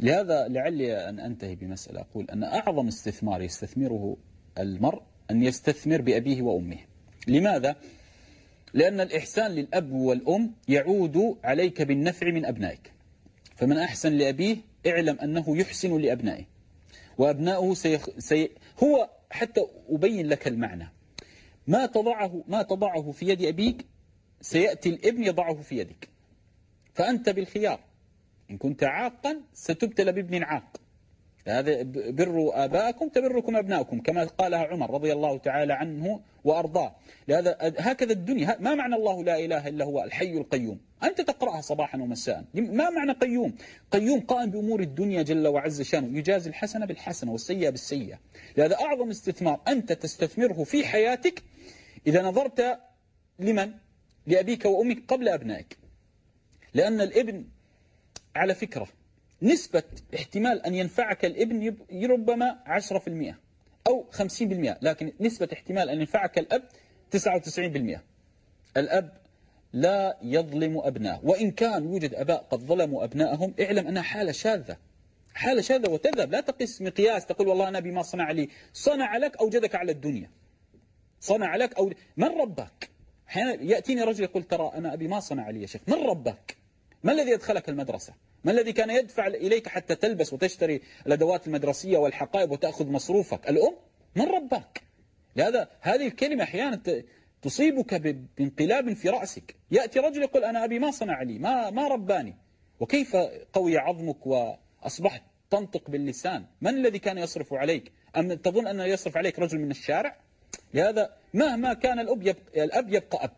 لهذا لعلي أن أنتهي بمسألة. أقول أن أعظم استثمار يستثمره المرء أن يستثمر بأبيه وأمه. لماذا؟ لأن الإحسان للأب والأم يعود عليك بالنفع من أبنائك. فمن أحسن لأبيه اعلم أنه يحسن لأبنائه. وأبنائه سيخ... سي... هو حتى أبين لك المعنى. ما تضعه ما تضعه في يد أبيك سيأتي الابن يضعه في يدك. فأنت بالخيار. إن كنت عاقا ستبتلى بابن عاق. هذا بروا آباءكم تبركم أبناؤكم كما قالها عمر رضي الله تعالى عنه وأرضاه. لهذا هكذا الدنيا ما معنى الله لا إله إلا هو الحي القيوم؟ أنت تقرأها صباحا ومساء. ما معنى قيوم؟ قيوم قائم بأمور الدنيا جل وعز شأنه يجازي الحسنة بالحسنة والسيئة بالسيئة. لهذا أعظم استثمار أنت تستثمره في حياتك إذا نظرت لمن؟ لأبيك وأمك قبل أبنائك. لأن الابن على فكرة نسبة احتمال أن ينفعك الابن ربما 10% أو 50% لكن نسبة احتمال أن ينفعك الأب 99% الأب لا يظلم أبناءه وإن كان يوجد أباء قد ظلموا أبنائهم اعلم أنها حالة شاذة. حالة شاذة وتذهب لا تقيس مقياس تقول والله أنا بما صنع لي صنع لك أوجدك على الدنيا. صنع لك أو من ربك أحيانا يأتيني رجل يقول ترى أنا أبي ما صنع لي يا شيخ من ربك ما الذي أدخلك المدرسة؟ ما الذي كان يدفع إليك حتى تلبس وتشتري الأدوات المدرسية والحقائب وتأخذ مصروفك؟ الأم من ربك لهذا هذه الكلمة أحيانا تصيبك بانقلاب في رأسك. يأتي رجل يقول أنا أبي ما صنع لي ما, ما رباني. وكيف قوي عظمك وأصبحت تنطق باللسان؟ من الذي كان يصرف عليك؟ أم تظن أنه يصرف عليك رجل من الشارع؟ لهذا مهما كان الأب يبقى, الأب يبقى أب.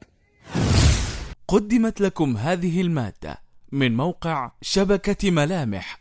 قدمت لكم هذه المادة. من موقع شبكة ملامح.